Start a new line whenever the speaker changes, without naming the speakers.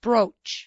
brooch